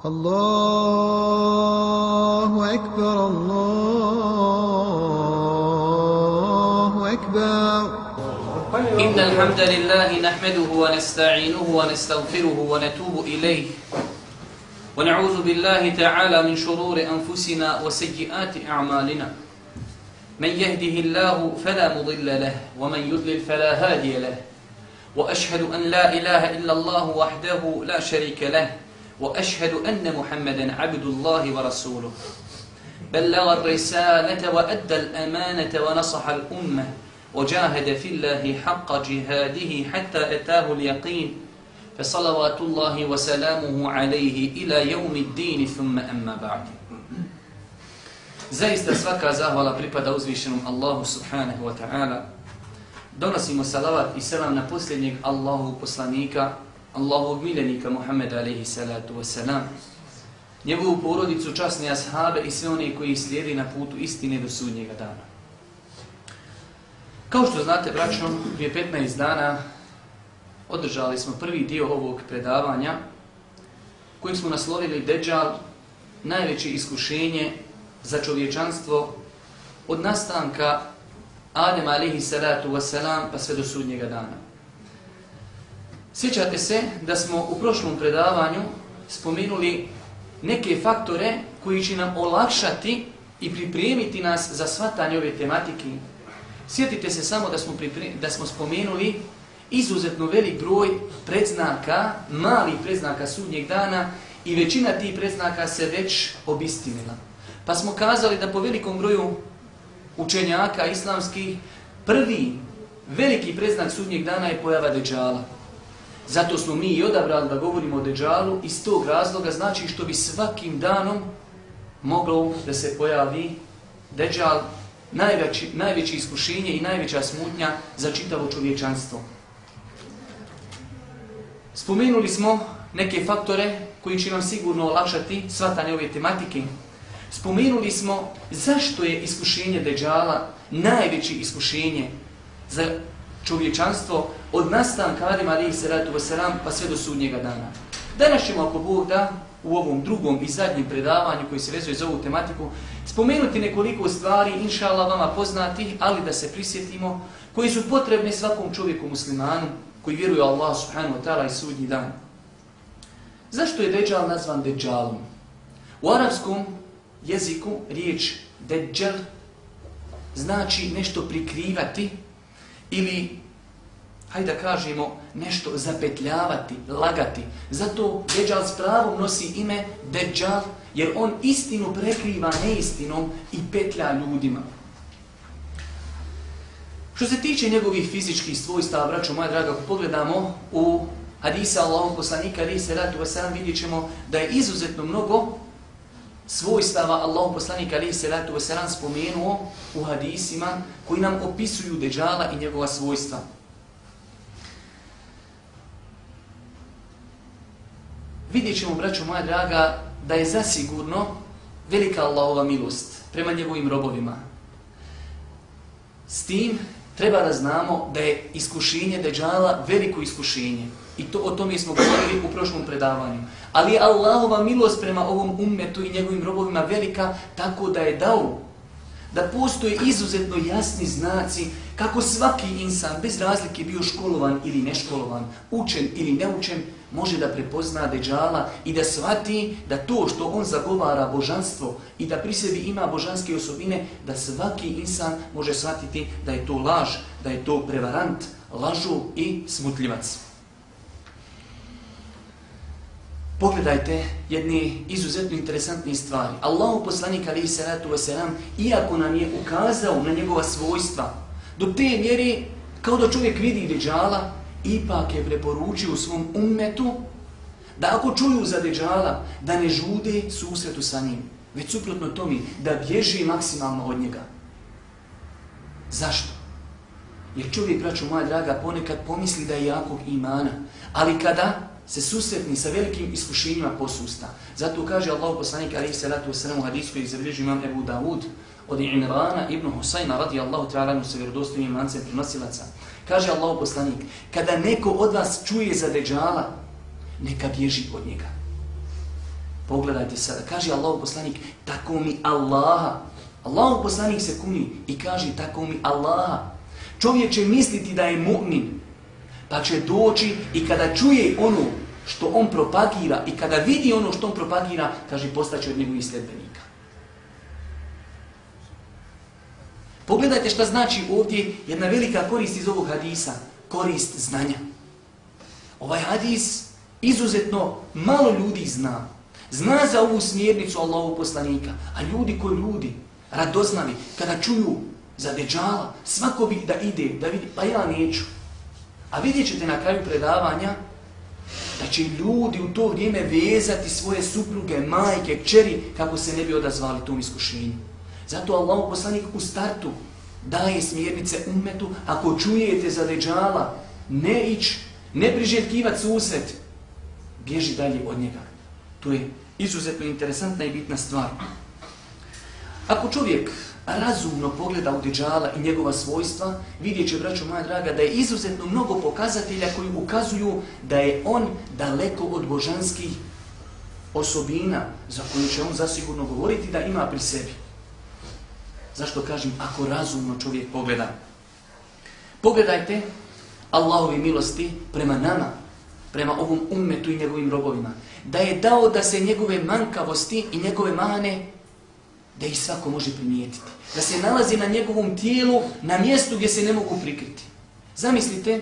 الله أكبر الله أكبر. إن الحمد لله نحمده ونستعينه ونستغفره ونتوب إليه. ونعوذ بالله تعالى من شرور أنفسنا وسيئات أعمالنا. من يهده الله فلا مضل له ومن يضلل فلا هادي له. وأشهد أن لا إله إلا الله وحده لا شريك له. وأشهد أن محمدا عبد الله ورسوله بلغ الرسالة وأدى الأمانة ونصح الأمة وجاهد في الله حق جهاده حتى أتاه اليقين فصلوات الله وسلامه عليه إلى يوم الدين ثم أما بعد Zaista svaka zahvala pripada uzvišenom Allahu subhanahu wa ta'ala. Donosimo salavat i selam na posljednjeg Allahu poslanika, Allahovog miljenika Muhammeda alaihi salatu wasalam, njegovu porodicu, časne ashabe i sve one koji slijedi na putu istine do sudnjega dana. Kao što znate, braćo, prije 15 dana održali smo prvi dio ovog predavanja kojim smo naslovili Dejjal, najveće iskušenje za čovječanstvo od nastanka Adem alaihi salatu wasalam pa sve do sudnjega dana. Sjećate se da smo u prošlom predavanju spomenuli neke faktore koji će nam olakšati i pripremiti nas za svatanje ove tematike. Sjetite se samo da smo, da smo spomenuli izuzetno velik broj predznaka, mali predznaka sudnjeg dana i većina tih predznaka se već obistinila. Pa smo kazali da po velikom broju učenjaka islamskih prvi veliki predznak sudnjeg dana je pojava deđala. Zato smo mi i odabrali da govorimo o Deđalu iz tog razloga znači što bi svakim danom moglo da se pojavi Deđal najveći, najveće iskušenje i najveća smutnja za čitavo čovječanstvo. Spomenuli smo neke faktore koji će nam sigurno olakšati svatanje ove tematike. Spomenuli smo zašto je iskušenje Deđala najveće iskušenje za čovječanstvo od nastanka Adema alaihi salatu wasalam pa sve do sudnjega dana. Danas ćemo, ako Bog da, u ovom drugom i zadnjem predavanju koji se vezuje za ovu tematiku, spomenuti nekoliko stvari, inša Allah, vama poznati, ali da se prisjetimo, koji su potrebne svakom čovjeku muslimanu koji vjeruje Allah subhanahu wa ta'ala i sudnji dan. Zašto je Dejjal nazvan Dejjalom? U arabskom jeziku riječ Dejjal znači nešto prikrivati, ili, hajde da kažemo, nešto zapetljavati, lagati. Zato Dejjal s pravom nosi ime Dejjal, jer on istinu prekriva neistinom i petlja ljudima. Što se tiče njegovih fizičkih svojstava, braćo moja draga, ako pogledamo u hadisa Allahom poslanika, ali se ratu vasalam, vidjet ćemo da je izuzetno mnogo svojstava Allahu poslanika alejhi salatu wasalam spomenuo u hadisima koji nam opisuju deđala i njegova svojstva. Vidjet ćemo, braćo moja draga, da je zasigurno velika Allahova milost prema njegovim robovima. S tim treba da znamo da je iskušenje deđala veliko iskušenje. I to o tome smo govorili u prošlom predavanju. Ali Allahova milost prema ovom ummetu i njegovim robovima velika tako da je dao da postoje izuzetno jasni znaci kako svaki insan, bez razlike bio školovan ili neškolovan, učen ili neučen, može da prepozna deđala i da shvati da to što on zagovara božanstvo i da pri sebi ima božanske osobine, da svaki insan može shvatiti da je to laž, da je to prevarant, lažu i smutljivac. Pogledajte jedne izuzetno interesantne stvari. Allahu poslanik alaihi salatu wasalam, iako nam je ukazao na njegova svojstva, do te mjere, kao da čovjek vidi deđala, ipak je preporučio svom ummetu da ako čuju za deđala, da ne žude susretu sa njim, već suprotno tomi, da bježi maksimalno od njega. Zašto? Jer čovjek, braću moja draga, ponekad pomisli da je jakog imana, ali kada se susretni sa velikim iskušenjima posusta. Zato kaže Allah poslanik alaihi salatu wasalam u hadisku koji zabilježi imam Ebu Dawud od Imrana ibn Husayna radi Allahu ta'ala mu se vjerodostojnim mancem prenosilaca. Kaže Allah poslanik, kada neko od vas čuje za deđala, neka bježi od njega. Pogledajte sada, kaže Allahu poslanik, tako mi Allaha. Allahu poslanik se kuni i kaže, tako mi Allaha. Čovjek će misliti da je mu'min, pa će doći i kada čuje ono što on propagira i kada vidi ono što on propagira, kaže, postaće od njegovih sljedbenika. Pogledajte šta znači ovdje jedna velika korist iz ovog hadisa. Korist znanja. Ovaj hadis izuzetno malo ljudi zna. Zna za ovu smjernicu Allahu poslanika. A ljudi koji ljudi, radoznali, kada čuju za deđala, svako bi da ide, da vidi, pa ja neću. A vidjet ćete na kraju predavanja da će ljudi u to vrijeme vezati svoje supruge, majke, kćeri, kako se ne bi odazvali tom iskušenju. Zato Allah poslanik u startu daje smjernice umetu, ako čujete za deđala, ne ić, ne priželjkivat susret, bježi dalje od njega. To je izuzetno interesantna i bitna stvar. Ako čovjek razumno pogleda u deđala i njegova svojstva, vidjet će, braćo moja draga, da je izuzetno mnogo pokazatelja koji ukazuju da je on daleko od božanskih osobina za koju će on zasigurno govoriti da ima pri sebi. Zašto kažem, ako razumno čovjek pogleda? Pogledajte Allahovi milosti prema nama, prema ovom ummetu i njegovim robovima. Da je dao da se njegove mankavosti i njegove mane, da ih svako može primijetiti. Da se nalazi na njegovom tijelu, na mjestu gdje se ne mogu prikriti. Zamislite,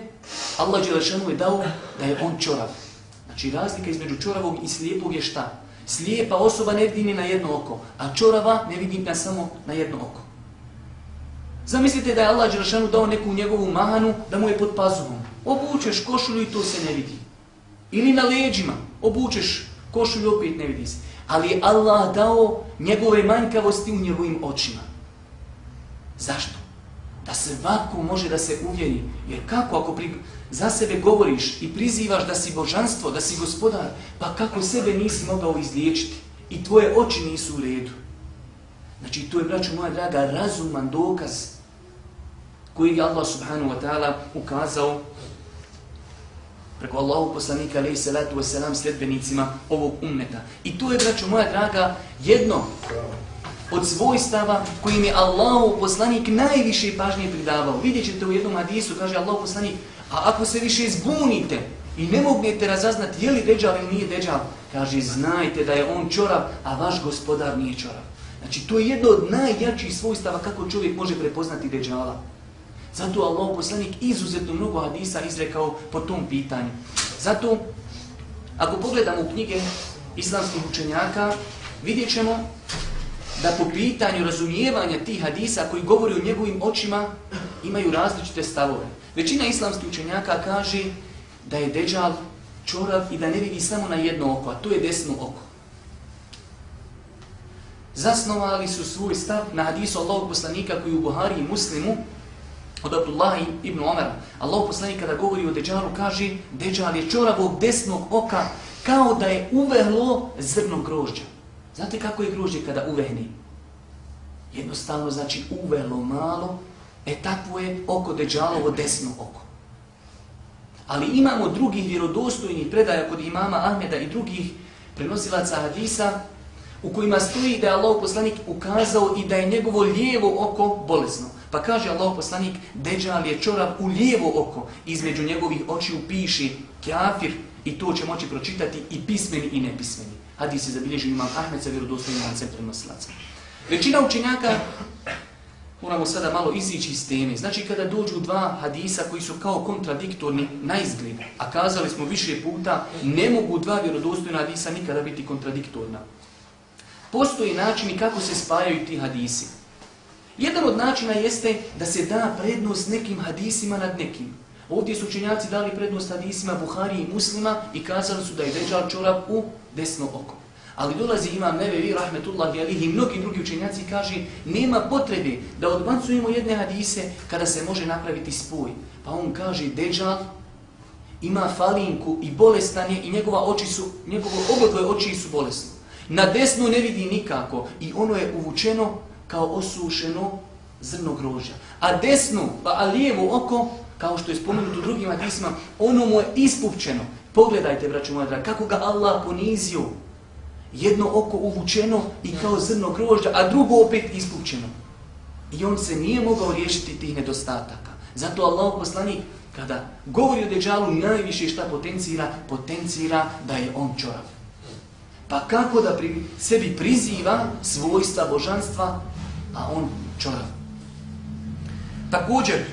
Allah Đelešanu je dao da je on čorav. Znači razlika između čoravog i slijepog je šta? Slijepa osoba ne vidi ni na jedno oko, a čorava ne vidi na samo na jedno oko. Zamislite da je Allah Đelešanu dao neku njegovu mahanu da mu je pod pazuhom. Obučeš košulju i to se ne vidi. Ili na leđima obučeš košulju i opet ne vidi se. Ali Allah dao njegove manjkavosti u njegovim očima. Zašto? Da se vako može da se uvjeri. Jer kako ako pri... za sebe govoriš i prizivaš da si božanstvo, da si gospodar, pa kako sebe nisi mogao izliječiti i tvoje oči nisu u redu. Znači, to je, braću moja draga, razuman dokaz koji je Allah subhanahu wa ta'ala ukazao preko Allahu poslanika alaihi salatu wasalam sljedbenicima ovog ummeta. I to je, braću moja draga, jedno od svojstava kojim je Allahu poslanik najviše pažnje pridavao. Vidjet ćete u jednom hadisu, kaže Allahu poslanik, a ako se više zbunite i ne mognete razaznati je li deđal ili nije deđal, kaže, znajte da je on čorav, a vaš gospodar nije čorav. Znači, to je jedno od najjačih svojstava kako čovjek može prepoznati deđala. Zato Allah poslanik izuzetno mnogo hadisa izrekao po tom pitanju. Zato, ako pogledamo u knjige islamskih učenjaka, vidjet ćemo da po pitanju razumijevanja tih hadisa koji govori o njegovim očima imaju različite stavove. Većina islamskih učenjaka kaže da je deđal čorav i da ne vidi samo na jedno oko, a to je desno oko. Zasnovali su svoj stav na hadisu Allahog poslanika koji u Buhari i Muslimu od Abdullah ibn Omara. Allah poslanik kada govori o Deđalu kaže Deđal je čoravog desnog oka kao da je uvehlo zrno grožđa. Znate kako je grožđe kada uvehni? Jednostavno znači uvelo malo, e takvo je oko Deđalovo desno oko. Ali imamo drugih vjerodostojnih predaja kod imama Ahmeda i drugih prenosilaca hadisa u kojima stoji da je Allah poslanik ukazao i da je njegovo lijevo oko bolesno. Pa kaže Allah poslanik, Deđal je čorav u lijevo oko, između njegovih očiju piši kafir i to će moći pročitati i pismeni i nepismeni. Hadis je zabilježen imam Ahmed sa vjerodostojnim lancem prenosilaca. Većina učenjaka, moramo sada malo izići iz teme, znači kada dođu dva hadisa koji su kao kontradiktorni na izgled, a kazali smo više puta, ne mogu dva vjerodostojna hadisa nikada biti kontradiktorna. Postoji načini kako se spajaju ti hadisi. Jedan od načina jeste da se da prednost nekim hadisima nad nekim. Ovdje su učenjaci dali prednost hadisima Buhari i muslima i kazali su da je Dejjal čorab u desno oko. Ali dolazi imam Nevevi, Rahmetullah, alihi i mnogi drugi učenjaci kaže nema potrebe da odbacujemo jedne hadise kada se može napraviti spoj. Pa on kaže Dejjal ima falinku i bolestan je i njegova oči su, njegovo obodvoje oči su bolesne. Na desnu ne vidi nikako i ono je uvučeno kao osušeno zrno grožja. A desnu, pa a lijevo oko, kao što je spomenuto u drugim hadisima, ono mu je ispupčeno. Pogledajte, braću moja draga, kako ga Allah ponizio. jedno oko uvučeno i kao zrno grožđa, a drugo opet ispupčeno. I on se nije mogao riješiti tih nedostataka. Zato Allah poslanik, kada govori o Deđalu, najviše šta potencira, potencira da je on čorav. Pa kako da pri, sebi priziva svojstva božanstva, a on čorav. Također,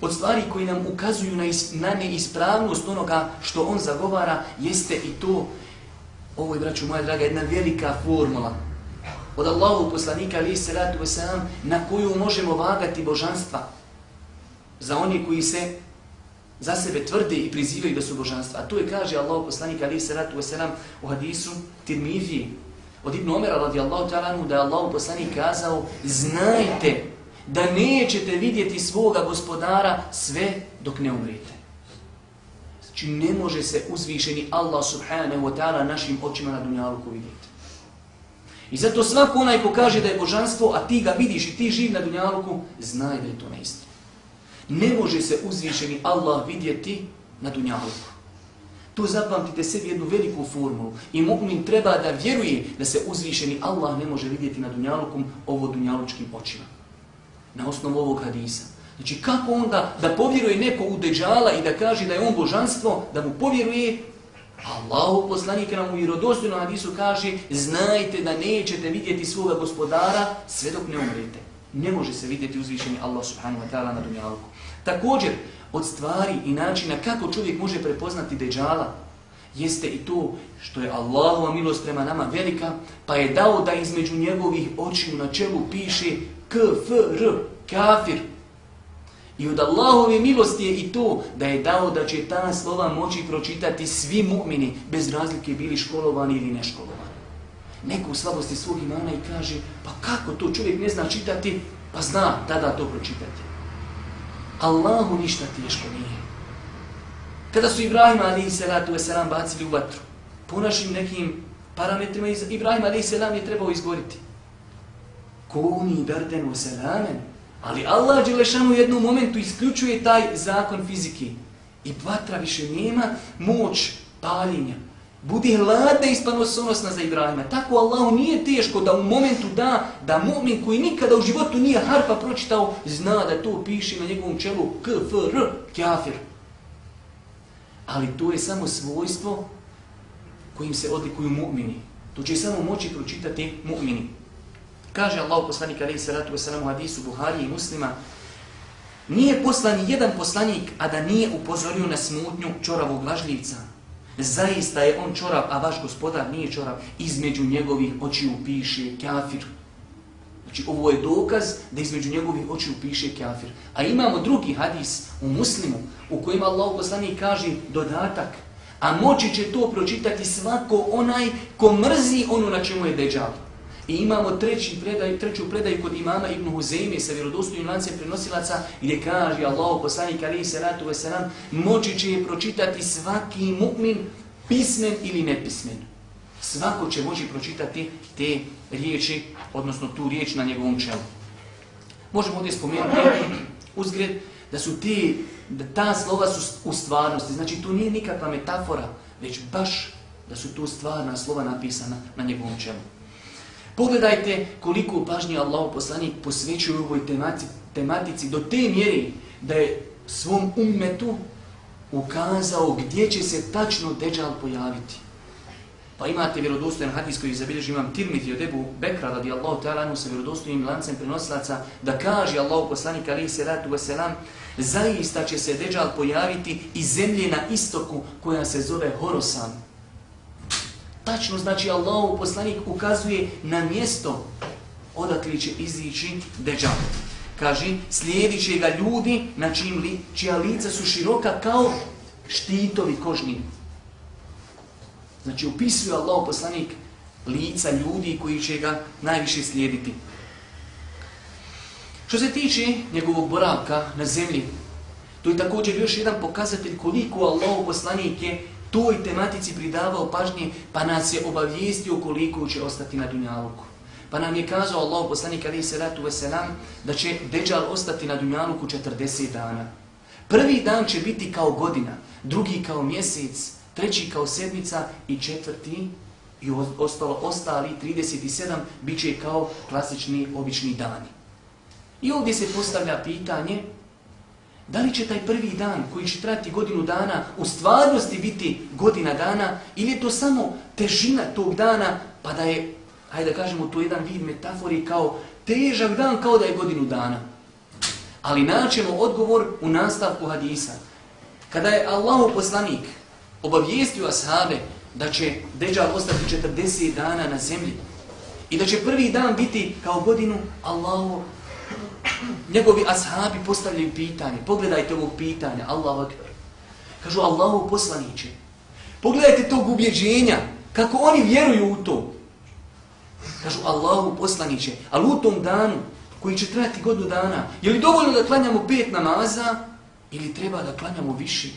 od stvari koji nam ukazuju na, is, na neispravnost onoga što on zagovara, jeste i to, ovo je, braću moja draga, jedna velika formula od Allahu poslanika, ali se ratu wasalam, na koju možemo vagati božanstva za oni koji se za sebe tvrde i prizivaju da su božanstva. A to je, kaže Allahu poslanik ali se ratu wasalam u hadisu Tirmidhi od Ibn Omera radijallahu ta'ala da je Allah poslanik kazao znajte da nećete vidjeti svoga gospodara sve dok ne umrete. Znači ne može se uzvišeni Allah subhanahu wa ta'ala našim očima na dunjaluku vidjeti. I zato svako onaj ko kaže da je božanstvo, a ti ga vidiš i ti živ na dunjaluku, znaj da je to neistina. Ne može se uzvišeni Allah vidjeti na dunjaluku. To zapamtite sebi jednu veliku formulu. I mu'min treba da vjeruje da se uzvišeni Allah ne može vidjeti na dunjalukom ovo dunjalučkim očima. Na osnovu ovog hadisa. Znači kako onda da povjeruje neko u deđala i da kaže da je on božanstvo, da mu povjeruje, Allahu poslanik nam u vjerodostojnom hadisu kaže znajte da nećete vidjeti svoga gospodara sve dok ne umrete. Ne može se vidjeti uzvišeni Allah subhanahu wa ta'ala na dunjalku. Također, od stvari i načina kako čovjek može prepoznati deđala, jeste i to što je Allahova milost prema nama velika, pa je dao da između njegovih očiju na čelu piše KFR, kafir. I od Allahove milosti je i to da je dao da će ta slova moći pročitati svi mu'mini, bez razlike bili školovani ili neškolovani. Neko u slabosti svog imana i kaže, pa kako to čovjek ne zna čitati, pa zna tada to pročitati. Allahu ništa teško nije. Kada su Ibrahim ali bacili u vatru, po našim nekim parametrima Ibrahim ali je trebao izgoriti. Kuni berdenu selamen. Ali Allah Đelešanu u jednom momentu isključuje taj zakon fizike. I vatra više nema moć paljenja. Budi hladna i spanosonosna za Ibrahima. Tako Allahu nije teško da u momentu da, da mu'min koji nikada u životu nije harfa pročitao, zna da to piše na njegovom čelu KFR, kafir. Ali to je samo svojstvo kojim se odlikuju mu'mini. To će samo moći pročitati mu'mini. Kaže Allah poslanik alaihi salatu wasalam u hadisu Buhari i muslima, nije poslan jedan poslanik, a da nije upozorio na smutnju čoravog lažljivca. Zaista je on čorav, a vaš gospodar nije čorav. Između njegovih očiju piše kafir. Znači ovo je dokaz da između njegovih očiju piše kafir. A imamo drugi hadis u muslimu u kojem Allah poslani kaže dodatak. A moći će to pročitati svako onaj ko mrzi ono na čemu je deđal. I imamo treći predaj, treću predaju kod imama Ibn Huzeyme sa vjerodostojnim lancem prenosilaca gdje kaže Allah poslanik alaihi salatu wasalam moći će je pročitati svaki mu'min pismen ili nepismen. Svako će moći pročitati te riječi, odnosno tu riječ na njegovom čelu. Možemo ovdje spomenuti uzgred da su ti, da ta slova su u stvarnosti. Znači tu nije nikakva metafora, već baš da su tu stvarna slova napisana na njegovom čelu. Pogledajte koliko pažnje Allah poslanik posvećuje ovoj tematici, tematici do te mjeri da je svom ummetu ukazao gdje će se tačno Dejjal pojaviti. Pa imate vjerodostojan hadis koji zabilježi imam Tirmiti od Ebu Bekra radi Allahu ta'ala sa vjerodostojnim lancem prenosilaca da kaže Allahu poslanik alaihi salatu wasalam zaista će se Dejjal pojaviti iz zemlje na istoku koja se zove Horosan. Tačno znači Allahov poslanik ukazuje na mjesto odakle će izići Deđal. Kaže, slijedit će ga ljudi na čim li, čija lica su široka kao štitovi kožni. Znači, upisuje Allahov poslanik lica ljudi koji će ga najviše slijediti. Što se tiče njegovog boravka na zemlji, to je također još jedan pokazatelj koliko Allahov poslanik je toj tematici pridavao pažnje, pa nas je obavijestio koliko će ostati na Dunjaluku. Pa nam je kazao Allah poslanik alaihi salatu wasalam da će Dejjal ostati na Dunjaluku 40 dana. Prvi dan će biti kao godina, drugi kao mjesec, treći kao sedmica i četvrti I ostalo, ostali 37 bit će kao klasični, obični dani. I ovdje se postavlja pitanje da li će taj prvi dan koji će trati godinu dana u stvarnosti biti godina dana ili je to samo težina tog dana pa da je, hajde da kažemo, to jedan vid metafori kao težak dan kao da je godinu dana. Ali naćemo odgovor u nastavku hadisa. Kada je Allahu poslanik obavijestio ashabe da će Deđal ostati 40 dana na zemlji i da će prvi dan biti kao godinu Allahu njegovi ashabi postavljaju pitanje. Pogledajte ovog pitanja. Allahu akbar. Kažu Allahu poslaniće. Pogledajte tog ubjeđenja. Kako oni vjeruju u to. Kažu Allahu poslaniće. Ali u tom danu koji će trajati godinu dana, je li dovoljno da klanjamo pet namaza ili treba da klanjamo više?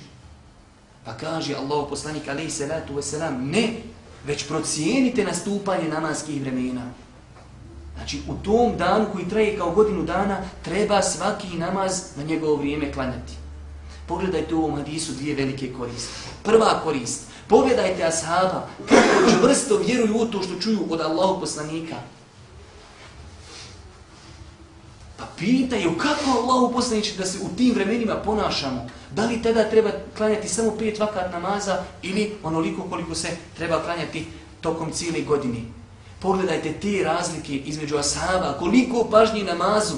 Pa kaže Allahu poslanik alejhi salatu vesselam ne, već procijenite nastupanje namaskih vremena. Znači, u tom danu koji traje kao godinu dana, treba svaki namaz na njegovo vrijeme klanjati. Pogledajte u ovom hadisu dvije velike koriste. Prva korist. Pogledajte ashaba kako čvrsto vjeruju u to što čuju od Allahog poslanika. Pa pitaju kako Allahu poslaniće da se u tim vremenima ponašamo. Da li tada treba klanjati samo pet vakat namaza ili onoliko koliko se treba klanjati tokom cijele godine. Pogledajte te razlike između ashaba, koliko pažnji namazu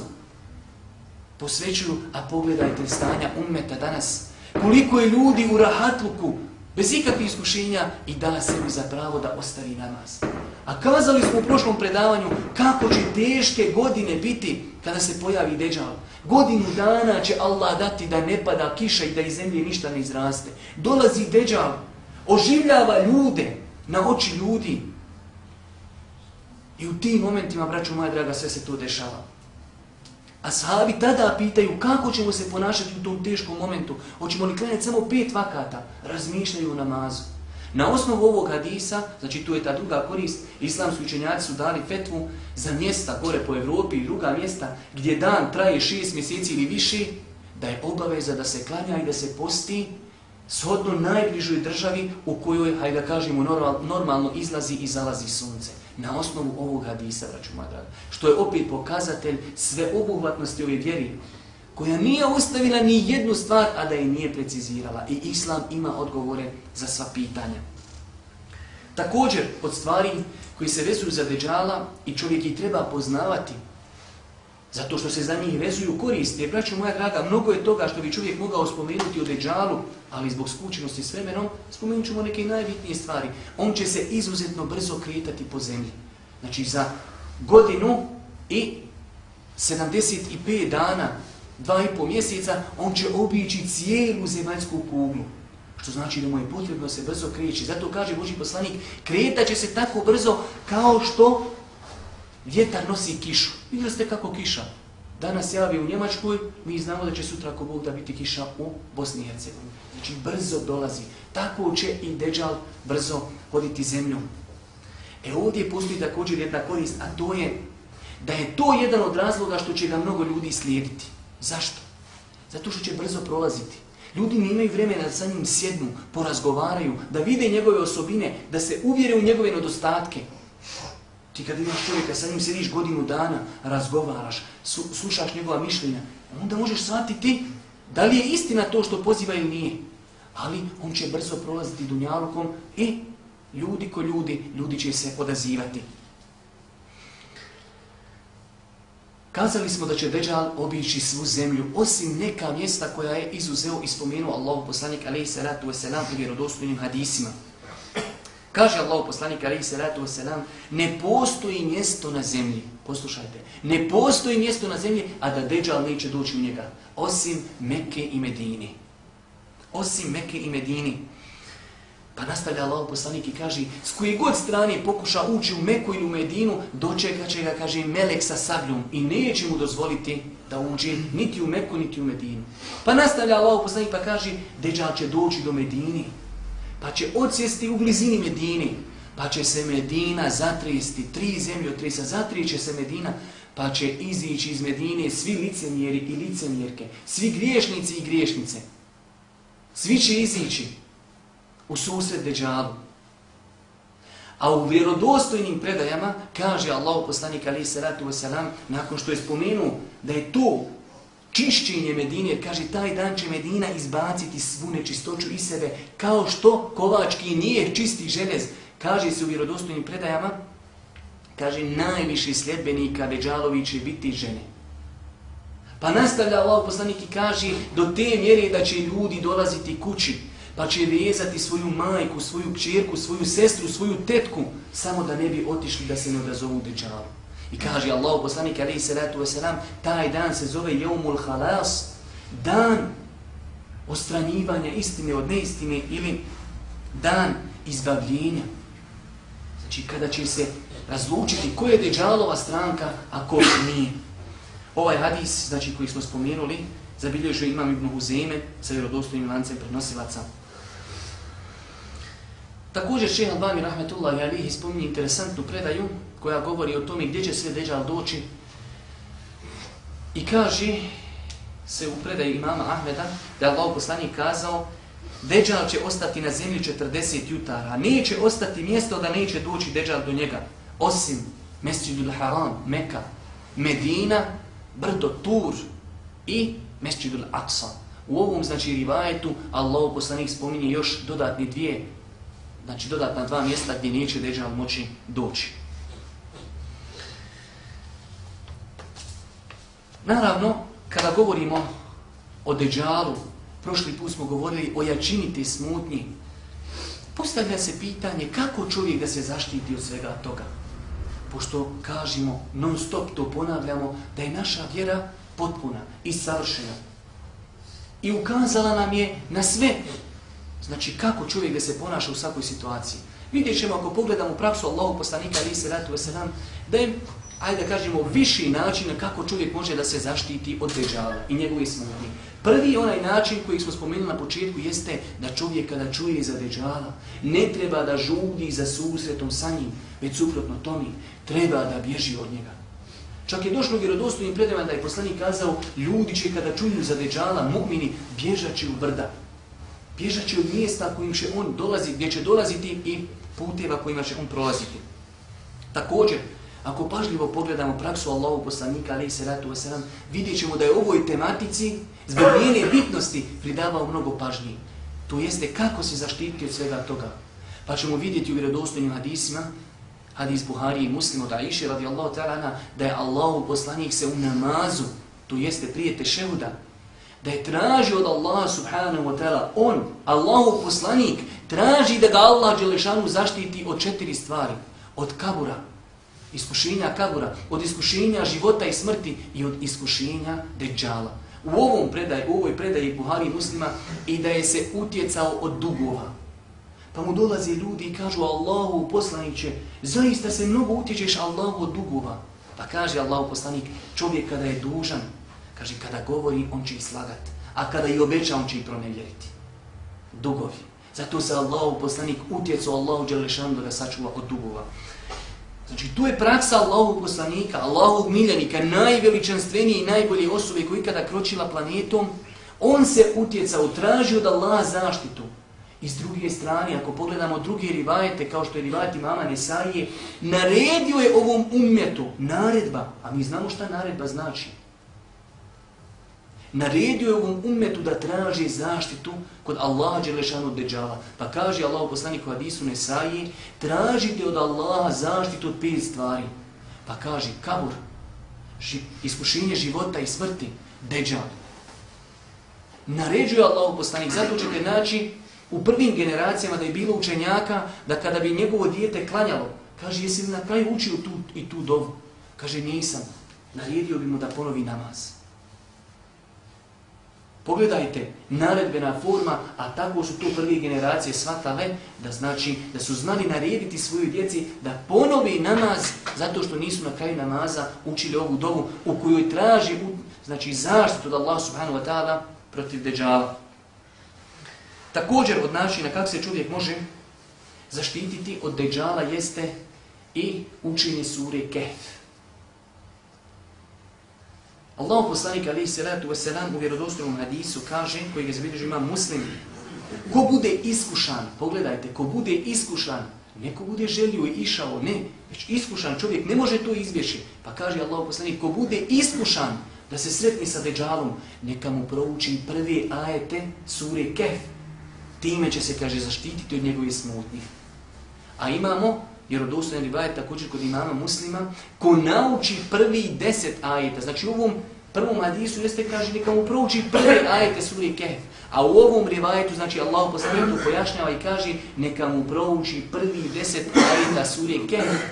posvećuju, a pogledajte stanja ummeta danas. Koliko je ljudi u rahatluku, bez ikakvih iskušenja i da sebi za pravo da ostavi namaz. A kazali smo u prošlom predavanju kako će teške godine biti kada se pojavi deđal. Godinu dana će Allah dati da ne pada kiša i da iz zemlje ništa ne izraste. Dolazi deđal, oživljava ljude na oči ljudi. I u tim momentima, braću moja draga, sve se to dešava. A sahabi tada pitaju kako ćemo se ponašati u tom teškom momentu. Hoćemo li klanjati samo pet vakata? Razmišljaju o namazu. Na osnovu ovog hadisa, znači tu je ta druga korist, islamski učenjaci su dali fetvu za mjesta gore po Evropi i druga mjesta gdje dan traje šest mjeseci ili više, da je obaveza da se klanja i da se posti shodno najbližoj državi u kojoj, hajde da kažemo, normal, normalno izlazi i zalazi sunce. Na osnovu ovog hadisa, braću moja draga, što je opet pokazatelj sveobuhvatnosti ove vjeri, koja nije ostavila ni jednu stvar, a da je nije precizirala. I Islam ima odgovore za sva pitanja. Također, od stvari koji se vezuju za deđala i čovjek ih treba poznavati, zato što se za njih vezuju koristi. Jer, braću moja draga, mnogo je toga što bi čovjek mogao spomenuti o deđalu, ali zbog skučenosti s vremenom, spomenut ćemo neke najbitnije stvari. On će se izuzetno brzo kretati po zemlji. Znači, za godinu i 75 dana dva i pol mjeseca, on će obići cijelu zemaljsku kuglu. Što znači da mu je potrebno se brzo kreći. Zato kaže Boži poslanik, kretat će se tako brzo kao što vjetar nosi kišu. Vidjeli ste kako kiša? Danas javi u Njemačkoj, mi znamo da će sutra ako Bog da biti kiša u Bosni i Hercegovini. Znači brzo dolazi. Tako će i Deđal brzo hoditi zemljom. E ovdje postoji također jedna korist, a to je da je to jedan od razloga što će ga mnogo ljudi slijediti. Zašto? Zato što će brzo prolaziti. Ljudi nemaju vremena da sa njim sjednu, porazgovaraju, da vide njegove osobine, da se uvjere u njegove nedostatke. Ti kad imaš čovjeka, sa njim sjediš godinu dana, razgovaraš, su, slušaš njegova mišljenja, onda možeš shvatiti da li je istina to što poziva ili nije. Ali on će brzo prolaziti dunjalukom i ljudi ko ljudi, ljudi će se odazivati. Kazali smo da će Deđal obići svu zemlju, osim neka mjesta koja je izuzeo i spomenuo Allahu poslanik alaihi salatu wasalam u vjerodostojnim hadisima. Kaže Allahu poslanik alaihi salatu wasalam, ne postoji mjesto na zemlji, poslušajte, ne postoji mjesto na zemlji, a da Dejjal neće doći u njega, osim Mekke i Medini. Osim Mekke i Medini. Pa nastavlja Allah poslanik i kaže, s koje god strane pokuša ući u Meku ili u Medinu, dočeka će ga, kaže, melek sa sabljom i neće mu dozvoliti da uđe niti u Meku, niti u Medinu. Pa nastavlja Allah poslanik pa kaže, Dejjal će doći do Medini, pa će odsjesti u blizini Medini, pa će se Medina zatresti, tri zemlje otresa, zatrijeće se Medina, pa će izići iz Medine svi licemjeri i licemjerke, svi griješnici i griješnice. Svi će izići u susret Deđalu. A u vjerodostojnim predajama kaže Allah poslanik alaih salatu ratu wasalam, nakon što je spomenuo da je to čišćenje Medine, kaže taj dan će Medina izbaciti svu nečistoću iz sebe, kao što kovački nije čisti želez. Kaže se u vjerodostojnim predajama, kaže najviši sljedbenika Deđalovi će biti žene. Pa nastavlja Allah poslanik i kaže do te mjere da će ljudi dolaziti kući, pa će vezati svoju majku, svoju kćerku, svoju sestru, svoju tetku, samo da ne bi otišli da se ne odazovu Deđalu. I kaže Allah poslanik alaihi salatu wasalam, taj dan se zove Jeumul Halas, dan ostranjivanja istine od neistine ili dan izbavljenja. Znači kada će se razlučiti ko je Deđalova stranka, a ko nije. Ovaj hadis, znači koji smo spomenuli, zabilježio imam Ibn Huzeme sa vjerodostojnim lancem prenosilaca. Također šeha Albani rahmetullahi alihi spominje interesantnu predaju koja govori o tome gdje će sve Deđal doći i kaže se u predaju imama Ahmeda da je Allah poslanik kazao Deđal će ostati na zemlji 40 jutara, neće ostati mjesto da neće doći Deđal do njega, osim Mesjidul Haram, Meka, Medina, Brdo, Tur i Mesjidul Aqsa. U ovom znači rivajetu Allah poslanik spominje još dodatni dvije, znači dodatna dva mjesta gdje neće Deđal moći doći. Naravno, kada govorimo o Deđalu, prošli put smo govorili o jačini te smutnji, postavlja se pitanje kako čovjek da se zaštiti od svega toga. Pošto kažemo, non stop to ponavljamo, da je naša vjera potpuna i savršena. I ukazala nam je na sve. Znači, kako čovjek da se ponaša u svakoj situaciji. Vidjet ćemo, ako pogledamo praksu Allahog poslanika, ali se ratu veselam, da je ajde da kažemo, viši način na kako čovjek može da se zaštiti od deđala i njegove smutnje. Prvi onaj način koji smo spomenuli na početku jeste da čovjek kada čuje za deđala ne treba da žudi za susretom sa njim, već suprotno tomi, treba da bježi od njega. Čak je došlo vjerodostojnim predajama da je poslanik kazao ljudi će kada čuju za deđala, mu'mini, bježat u brda. Bježat će od mjesta kojim će on dolazi, gdje će dolaziti i puteva kojima će on prolaziti. Također, Ako pažljivo pogledamo praksu Allahu poslanika alaihi salatu vesselam, vidjećemo da je ovoj tematici zbog njene bitnosti pridavao mnogo pažnje. To jeste kako se zaštititi od svega toga. Pa ćemo vidjeti u vjerodostojnim hadisima, hadis Buhari i Muslim od Aisha radijallahu ta'ala, da je Allahu poslanik se u namazu, to jeste prije tešehuda, da je tražio od Allaha subhanahu wa ta'ala, on, Allahu poslanik, traži da ga Allah Đelešanu zaštiti od četiri stvari. Od kabura, iskušenja kabura, od iskušenja života i smrti i od iskušenja deđala. U ovom predaj, u ovoj predaji Buhari muslima i da je se utjecao od dugova. Pa mu dolaze ljudi i kažu Allahu poslaniće, zaista se mnogo utječeš Allahu od dugova. Pa kaže Allahu poslanik, čovjek kada je dužan, kaže kada govori on će i slagat, a kada i obeća on će i pronevjeriti. Dugovi. Zato se Allahu poslanik utjecao Allahu Đelešanu da ga sačuva od dugova. Znači, tu je praksa Allahovog poslanika, Allahovog miljenika, najveličanstvenije i najbolje osobe koji ikada kročila planetom. On se utjecao, tražio da Allah zaštitu. I s druge strane, ako pogledamo druge rivajete, kao što je rivajet imama Nesaije, naredio je ovom ummetu naredba, a mi znamo šta naredba znači naredio je ovom umetu da traži zaštitu kod Allaha Đelešanu od Deđala. Pa kaže Allah u poslaniku Hadisu Nesaji, tražite od Allaha zaštitu od pet stvari. Pa kaže, kabur, ži, iskušenje života i smrti, Deđal. Naređuje Allah u poslanik, zato ćete naći u prvim generacijama da je bilo učenjaka, da kada bi njegovo dijete klanjalo, kaže, jesi li na kraju učio tu i tu dovu? Kaže, nisam. Naredio bi mu da ponovi namaz. Pogledajte, naredbena forma, a tako su to prvi generacije shvatale, da znači da su znali narediti svoju djeci da ponovi namaz zato što nisu na kraju namaza učili ovu dovu u kojoj traži znači zaštitu od Allah subhanahu wa ta'ala protiv deđala. Također od načina kako se čovjek može zaštititi od deđala jeste i učenje sure Kehf. Allah poslanik alaihi salatu wasalam u vjerodostojnom hadisu kaže, koji ga zabilježu ima muslim, ko bude iskušan, pogledajte, ko bude iskušan Neko bude želio i išao, ne, već iskušan čovjek ne može to izbjeći. Pa kaže Allah poslanik, ko bude iskušan da se sretni sa deđalom, neka mu prouči prve ajete sure Kehf. Time će se, kaže, zaštititi od njegovih smutnih. A imamo, jer od osnovne rivajet također kod imama muslima, ko nauči prvi deset ajeta, znači u ovom prvom hadisu jeste kaže neka mu prouči prve ajete sure Kehf. A u ovom rivajetu, znači Allah poslanik pojašnjava i kaže neka mu prouči prvi deset ajeta sure Kehf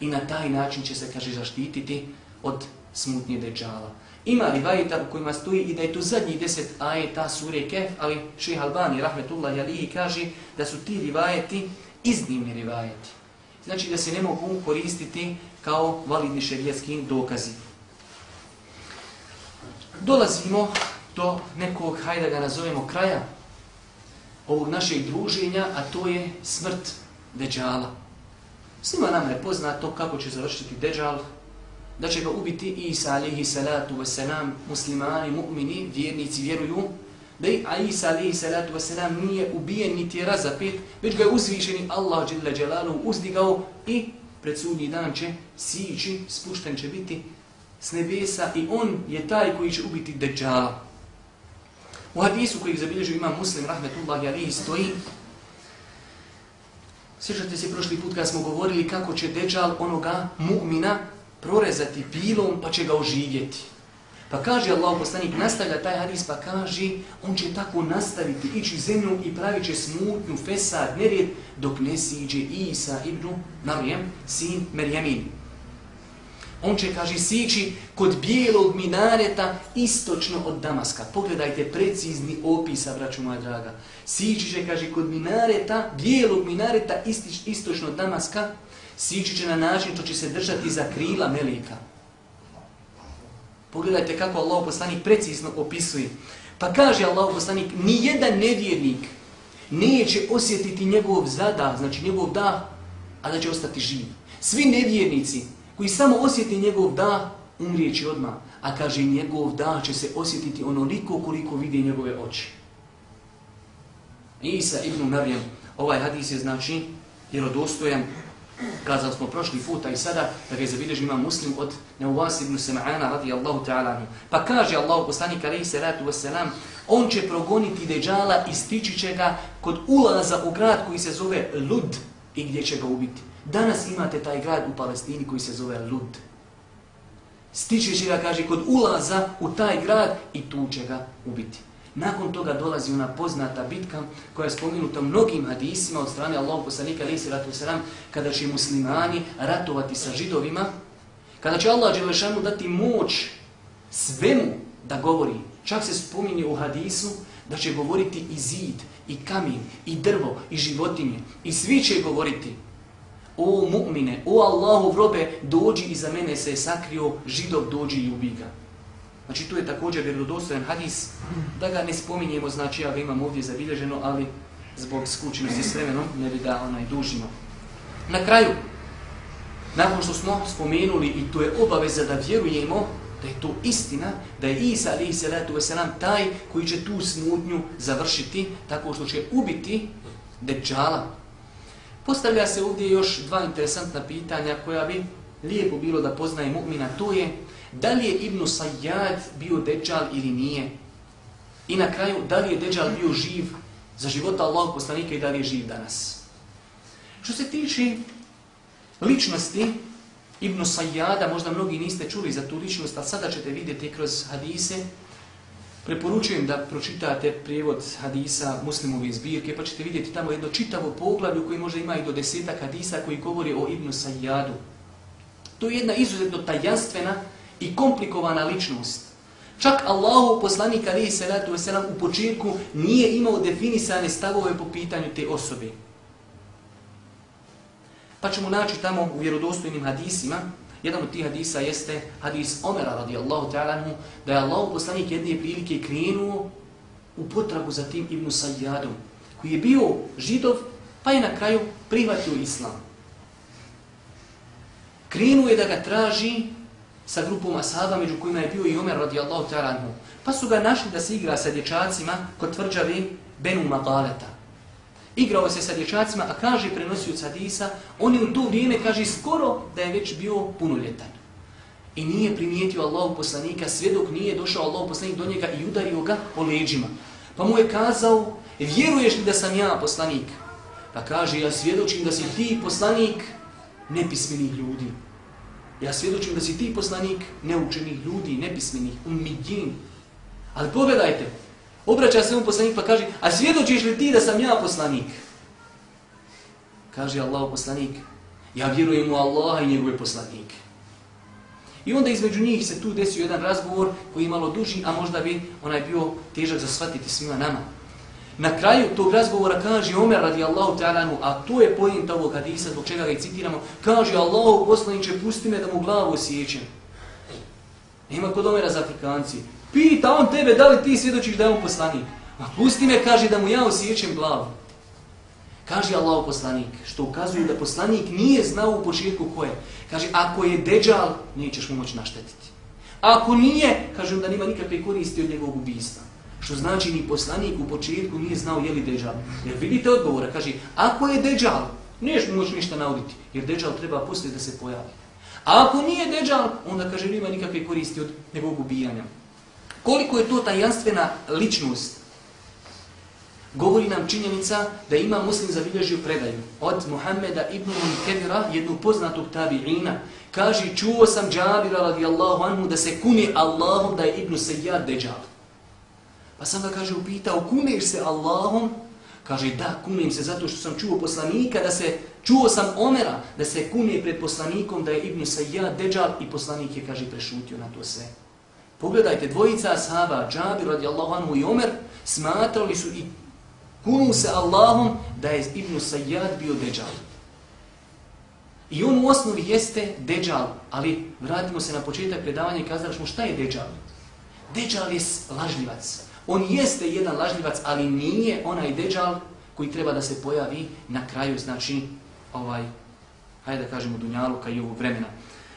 i na taj način će se, kaže, zaštititi od smutnje deđala. Ima rivajeta u kojima stoji i da je to zadnji deset ajeta sure Kehf, ali šeha Albani, rahmetullahi alihi, kaže da su ti rivajeti iznimni rivajeti. Znači da se ne mogu koristiti kao validni šerijetski dokazi. Dolazimo do nekog, hajde da ga nazovemo, kraja ovog našeg druženja, a to je smrt Deđala. Svima nam je poznato kako će završiti Deđal, da će ga ubiti Isa alihi salatu wasalam, muslimani, mu'mini, vjernici vjeruju, da je Isa alaihi salatu wasalam nije ubijen niti razapet, već ga je uzvišeni Allah dželle dželalu uzdigao i pred sudnji dan će sići, spušten će biti s nebesa i on je taj koji će ubiti Dejjala. U hadisu koji zabilježio imam muslim, rahmetullahi alihi, stoji Sjećate se prošli put kada smo govorili kako će Dejjal onoga mu'mina prorezati pilom pa će ga oživjeti. Pa kaže Allah poslanik, nastavlja taj hadis pa kaže, on će tako nastaviti, ići zemlju i pravit će smutnju, fesad, nerijed, dok ne siđe Isa ibn Marijem, sin Merjamin. On će, kaže, sići kod bijelog minareta istočno od Damaska. Pogledajte precizni opisa, braću moja draga. Sići će, kaže, kod minareta, bijelog minareta istočno od Damaska, sići će na način što će se držati za krila melika. Pogledajte kako Allah poslanik precizno opisuje. Pa kaže Allah poslanik, nijedan nevjernik neće osjetiti njegov zadah, znači njegov dah, a da će ostati živ. Svi nevjernici koji samo osjeti njegov dah, umrijeći odmah. A kaže, njegov dah će se osjetiti onoliko koliko vidi njegove oči. Isa ibn Marijan, ovaj hadis je znači vjerodostojan Kazali smo prošli puta i sada da ga je zabilježi ima muslim od Neuvas ibn Sam'ana radijallahu ta'ala. Pa kaže Allah poslanik alaihi salatu wasalam, on će progoniti deđala i stići će ga kod ulaza u grad koji se zove Lud i gdje će ga ubiti. Danas imate taj grad u Palestini koji se zove Lud. Stići će ga, kaže, kod ulaza u taj grad i tu će ga ubiti. Nakon toga dolazi ona poznata bitka koja je spomenuta mnogim hadisima od strane Allahog poslanika alaihi sallatu wasalam kada će muslimani ratovati sa židovima, kada će Allah Đelešanu dati moć svemu da govori. Čak se spominje u hadisu da će govoriti i zid, i kamin, i drvo, i životinje. I svi će govoriti o mu'mine, o Allahu vrobe, dođi iza mene se je sakrio, židov dođi i ubiga. Znači tu je također vjerodostojan hadis, da ga ne spominjemo, znači ja ga imam ovdje zabilježeno, ali zbog skučenosti s vremenom ne bi da onaj dužimo. Na kraju, nakon što smo spomenuli i to je obaveza da vjerujemo da je to istina, da je Isa alaihi salatu wasalam taj koji će tu smutnju završiti tako što će ubiti Dejjala. Postavlja se ovdje još dva interesantna pitanja koja bi lijepo bilo da poznaje mu'mina, to je da li je Ibn Sayyad bio deđal ili nije. I na kraju, da li je deđal bio živ za života Allahog poslanika i da li je živ danas. Što se tiče ličnosti Ibn Sayyada, možda mnogi niste čuli za tu ličnost, ali sada ćete vidjeti kroz hadise, preporučujem da pročitate prijevod hadisa muslimove zbirke, pa ćete vidjeti tamo jedno čitavo poglavlje koji možda ima i do desetak hadisa koji govori o Ibn Sayyadu. To je jedna izuzetno tajanstvena i komplikovana ličnost. Čak Allahu poslanik alaihi salatu wasalam u početku nije imao definisane stavove po pitanju te osobe. Pa ćemo naći tamo u vjerodostojnim hadisima, jedan od tih hadisa jeste hadis Omera radijallahu ta'ala da je Allahu poslanik jedne prilike krenuo u potragu za tim Ibnu Sajjadom, koji je bio židov, pa je na kraju prihvatio islam. Krenuo je da ga traži sa grupom ashaba, među kojima je bio i Omer radijallahu ta'ala anhu. Pa su ga našli da se igra sa dječacima kod tvrđavi Benu Magaleta. igrao se sa dječacima, a kaže prenosioc hadisa, on je u to vrijeme, kaže, skoro da je već bio punoljetan. I nije primijetio Allahu poslanika, sve dok nije došao Allahu poslanik do njega i udario ga po leđima. Pa mu je kazao, vjeruješ li da sam ja poslanik? Pa kaže, ja svjedočim da si ti poslanik nepismenih ljudi. Ja svjedočim da si ti poslanik neučenih ljudi, nepismenih, umidjin. Ali pogledajte, obraća se mu poslanik pa kaže, a svjedočiš li ti da sam ja poslanik? Kaže Allah poslanik, ja vjerujem u Allaha i njegove poslanike. I onda između njih se tu desio jedan razgovor koji je malo duži, a možda bi onaj bio težak za shvatiti svima nama. Na kraju tog razgovora kaže Omer radijallahu ta'ala a to je pojenta ovog hadisa zbog čega ga i citiramo, kaže Allahu poslaniče, pusti me da mu glavu osjećam. Nema kod Omera za Afrikanci. Pita on tebe da li ti svjedočiš da je on poslanik. A pusti me, kaže da mu ja osjećam glavu. Kaže Allah poslanik, što ukazuje da poslanik nije znao u početku ko je. Kaže, ako je deđal, nećeš mu moći naštetiti. Ako nije, kaže, onda nima nikakve koristi od njegovog ubijstva. Što znači ni poslanik u početku nije znao je li deđal. Jer vidite odgovora, kaže, ako je deđal, niješ mu moći ništa nauditi, jer deđal treba poslije da se pojavi. A ako nije deđal, onda kaže, nima nikakve koristi od njegovog ubijanja. Koliko je to tajanstvena ličnost, govori nam činjenica da ima muslim zabilježio predaju od Muhammeda ibn Munkedira, jednu poznatog tabi'ina, kaže, čuo sam Džabira radijallahu anhu da se kuni Allahom da je ibn Sejjad deđal. Pa sam ga, kaže, upitao, kuneš se Allahom? Kaže, da, kunem se zato što sam čuo poslanika, da se, čuo sam Omera, da se kune pred poslanikom da je ibn Sajjad deđal i poslanik je, kaže, prešutio na to sve. Pogledajte, dvojica ashaba, Džabir radijallahu anhu i Omer, smatrali su i kunu se Allahom da je Ibn Sayyad bio deđal. I on u osnovi jeste deđal, ali vratimo se na početak predavanja i kazali smo šta je deđal. Deđal je lažljivac. On jeste jedan lažljivac, ali nije onaj deđal koji treba da se pojavi na kraju, znači, ovaj, hajde da kažemo, dunjaluka i ovog vremena.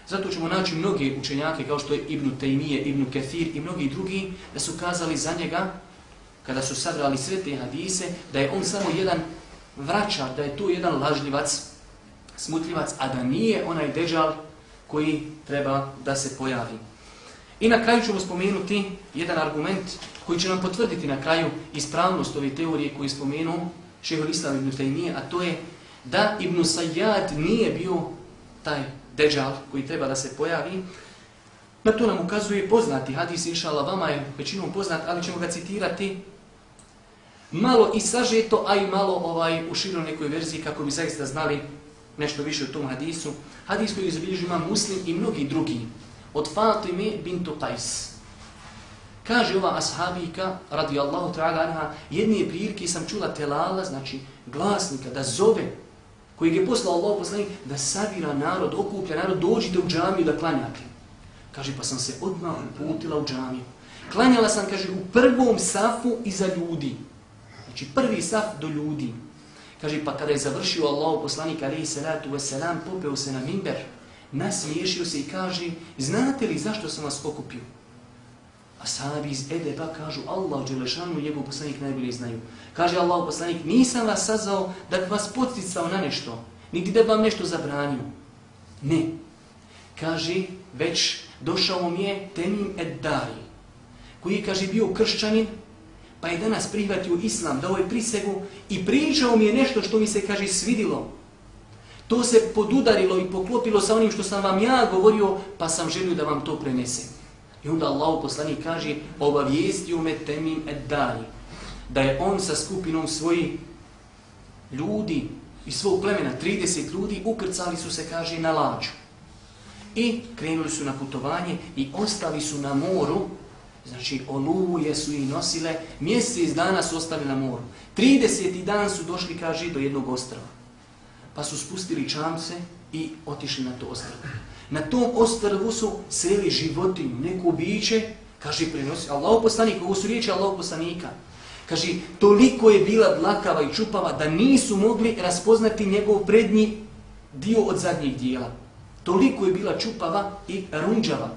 Zato ćemo naći mnoge učenjake, kao što je Ibn Taymiye, Ibn Kathir i mnogi drugi, da su kazali za njega kada su sabrali sve te hadise, da je on samo jedan vraćar, da je tu jedan lažljivac, smutljivac, a da nije onaj dežal koji treba da se pojavi. I na kraju ćemo spomenuti jedan argument koji će nam potvrditi na kraju ispravnost ove teorije koju spomenu šehol Islam ibn Taymiye, a to je da Ibn Sayyad nije bio taj dežal koji treba da se pojavi, Na to nam ukazuje poznati hadis, inša Allah, vama je većinom poznat, ali ćemo ga citirati malo i sažeto, a i malo ovaj u široj nekoj verziji kako bi zaista znali nešto više o tom hadisu. Hadis koji izbilježi ima muslim i mnogi drugi. Od Fatime bintu Qais. Kaže ova ashabika, radijallahu ta'ala anha, jedne prilike sam čula telala, znači glasnika, da zove, koji je poslao Allah poslanik, da savira narod, okuplja narod, dođite u džamiju da klanjate. Kaže, pa sam se odmah uputila u džamiju. Klanjala sam, kaže, u prvom safu iza ljudi. Znači prvi saf do ljudi. Kaže, pa kada je završio Allah poslanik alaihi salatu wasalam, popeo se na mimber, nasmiješio se i kaže, znate li zašto sam vas okupio? A sahabi iz Edeba kažu, Allah Đelešanu i njegov poslanik najbolje znaju. Kaže Allah poslanik, nisam vas sazao da bi vas podsticao na nešto, niti da vam nešto zabranio. Ne. Kaže, već došao mi je Temim Eddari, koji je, kaže, bio kršćanin, pa je danas prihvatio islam, dao je prisegu i pričao mi je nešto što mi se, kaže, svidilo. To se podudarilo i poklopilo sa onim što sam vam ja govorio, pa sam želio da vam to prenesem. I onda Allah poslani kaže, obavijestio me temim eddari, da je on sa skupinom svojih ljudi i svog plemena, 30 ljudi, ukrcali su se, kaže, na lađu. I krenuli su na putovanje i ostali su na moru, Znači, oluje su i nosile, mjesec dana su ostali na moru. 30. dan su došli, kaže, do jednog ostrava. Pa su spustili čamce i otišli na to ostravo. Na tom ostrvu su sreli životinju, neko biće, kaže, prenosi, Allah poslanik, ovo su riječi Allah poslanika. Kaže, toliko je bila dlakava i čupava da nisu mogli raspoznati njegov prednji dio od zadnjih dijela. Toliko je bila čupava i runđava.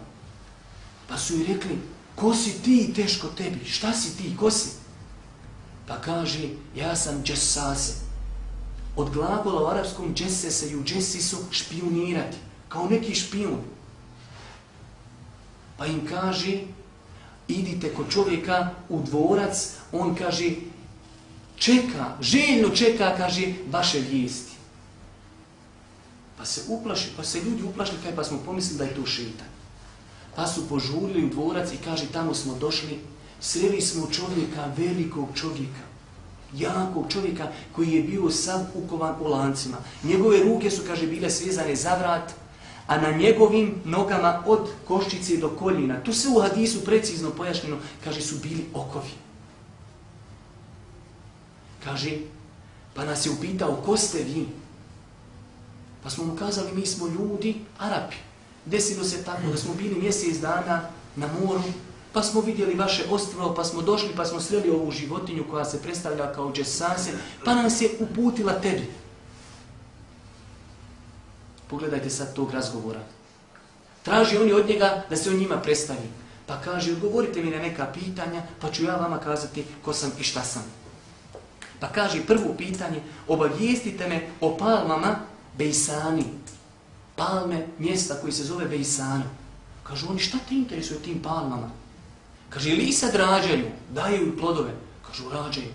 Pa su i rekli, ko si ti teško tebi, šta si ti, ko si? Pa kaže, ja sam džesase, Od glagola u arapskom džese se i u džesi su špionirati, kao neki špion. Pa im kaže, idite kod čovjeka u dvorac, on kaže, čeka, željno čeka, kaže, vaše vijesti. Pa se uplaši, pa se ljudi uplašili, kaj pa smo pomislili da je to šeitan. Pa su požurili u dvorac i kaže, tamo smo došli, sreli smo čovjeka, velikog čovjeka, jakog čovjeka koji je bio sam ukovan u lancima. Njegove ruke su, kaže, bile svezane za vrat, a na njegovim nogama od koščice do koljina, tu se u hadisu precizno pojašnjeno, kaže, su bili okovi. Kaže, pa nas je upitao, ko ste vi? Pa smo mu kazali, mi smo ljudi, Arapi. Desilo se tako da smo bili mjesec dana na moru, pa smo vidjeli vaše ostrovo, pa smo došli, pa smo sreli ovu životinju koja se predstavlja kao džesase, pa nas je uputila tebi. Pogledajte sad tog razgovora. Traži oni od njega da se on njima predstavi. Pa kaže, odgovorite mi na neka pitanja, pa ću ja vama kazati ko sam i šta sam. Pa kaže, prvo pitanje, obavijestite me o palmama Bejsani. Palme, mjesta koji se zove Bejsana. Kažu oni, šta te interesuje tim palmama? Kaže, li sad rađaju, daju im plodove? Kažu, rađaju.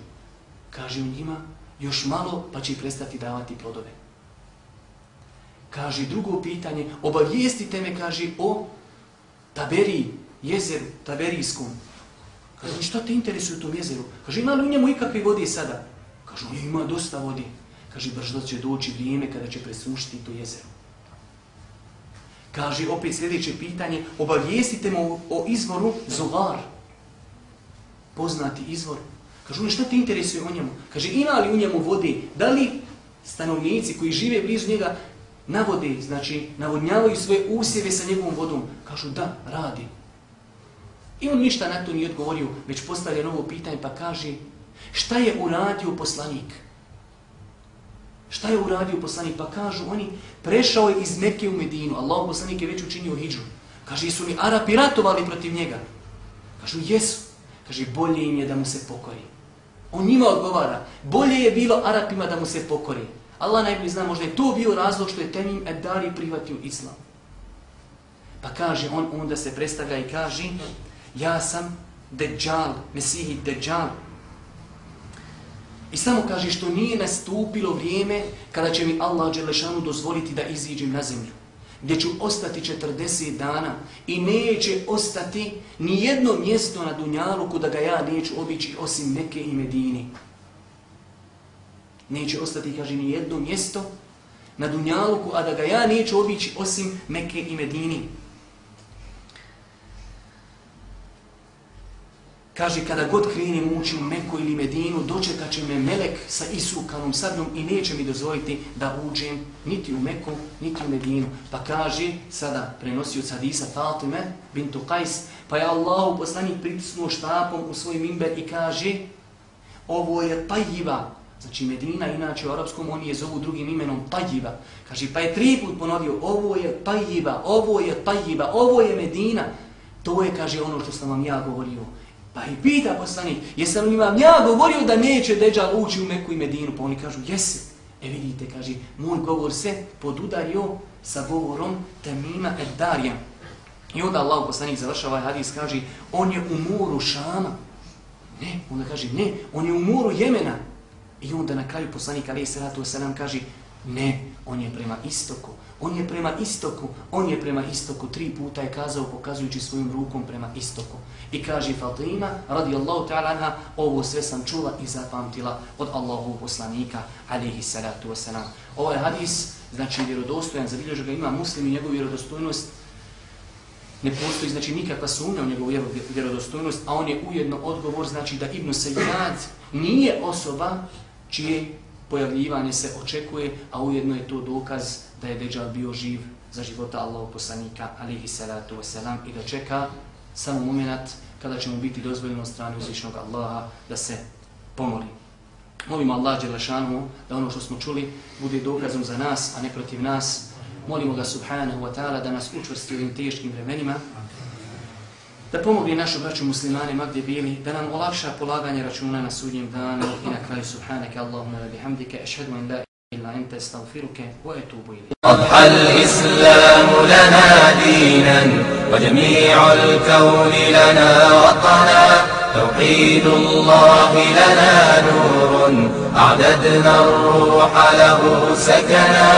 Kaže u njima, još malo pa će prestati davati plodove. Kaže, drugo pitanje, obavijestite me, kaže, o Taberi, jezeru, Taberijskom. Kaže, šta te interesuje u tom jezeru? Kaže, ima li u njemu ikakve vode sada? Kaže, on ima dosta vode. Kaže, brzo će doći vrijeme kada će presušiti to jezero. Kaže, opet sljedeće pitanje, obavijestite mu o, izvoru Zogar. Poznati izvor. Kaže, on šta te interesuje o njemu? Kaže, ima li u njemu vode? Da li stanovnici koji žive blizu njega navode, znači navodnjavaju svoje usjeve sa njegovom vodom? Kažu, da, radi. I on ništa na to nije odgovorio, već postavlja novo pitanje pa kaže, šta je uradio poslanik? Šta je uradio poslanik? Pa kažu oni, prešao je iz Mekke u Medinu. Allah poslanik je već učinio hijđu. Kaže, su li Arapi ratovali protiv njega? Kažu, jesu. Kaže, bolje im je da mu se pokori. On njima odgovara, bolje je bilo Arapima da mu se pokori. Allah najbolji zna, možda je to bio razlog što je Temim Edari prihvatio islam. Pa kaže, on onda se predstavlja i kaže, ja sam Dejjal, Mesihi Dejjal, I samo kaže što nije nastupilo vrijeme kada će mi Allah Đelešanu dozvoliti da iziđem na zemlju. Gdje ću ostati 40 dana i neće ostati ni jedno mjesto na Dunjalu da ga ja neću obići osim neke i Medini. Neće ostati, kaže, ni jedno mjesto na Dunjaluku, a da ga ja neću obići osim Mekke i Medini. Kaže, kada god krenem ući u Meku ili Medinu, dočekat će me melek sa isukanom sadnom i neće mi dozvoliti da uđem niti u Meku, niti u Medinu. Pa kaže, sada prenosi od hadisa Fatime bintu Qais, pa je Allah poslanik pritisnuo štapom u svoj mimber i kaže, ovo je tajiva. Znači Medina, inače u arapskom, oni je zovu drugim imenom tajiva. Kaže, pa je tri put ponovio, ovo je tajiva, ovo je tajiva, ovo je Medina. To je, kaže, ono što sam vam ja govorio. Pa i pita poslanik, jesam li vam ja govorio da neće Deđal ući u Meku i Medinu? Pa oni kažu, jesi. E vidite, kaže, moj govor se podudario sa govorom Temima Eddarija. I onda Allah poslanik završava ovaj hadis, kaže, on je u moru Šama. Ne, onda kaže, ne, on je u moru Jemena. I onda na kraju poslanik, ali salatu wasalam kaže, ne, on je prema istoku. On je prema istoku, on je prema istoku, tri puta je kazao pokazujući svojim rukom prema istoku. I kaže Fatima, radijallahu ta'ala anha, ovo sve sam čula i zapamtila od Allahu poslanika, alihi salatu wasalam. Ovaj hadis, znači vjerodostojan, zabilježu ga ima muslim i njegovu vjerodostojnost, ne postoji znači nikakva sumnja u njegovu vjerodostojnost, a on je ujedno odgovor, znači da Ibn Sayyad nije osoba čije pojavljivanje se očekuje, a ujedno je to dokaz da je Dejjal bio živ za života Allahog poslanika, alihi salatu wasalam, i da čeka samo moment kada će mu biti dozvoljeno strane uzvišnog Allaha da se pomoli. Molimo Allah Đelešanu da ono što smo čuli bude dokazom za nas, a ne protiv nas. Molimo ga subhanahu wa ta'ala da nas učvrsti u ovim teškim vremenima, da pomogne našu braću muslimanima gdje bili, da nam olakša polaganje računa na sudnjem danu i na kraju subhanaka Allahumma wa bihamdika ashhadu an la إلا أنت استغفرك Adhal إليك lana الإسلام wa دينا al الكون lana وطنا توحيد الله lana nurun, a'dadna ruha lahu sakana.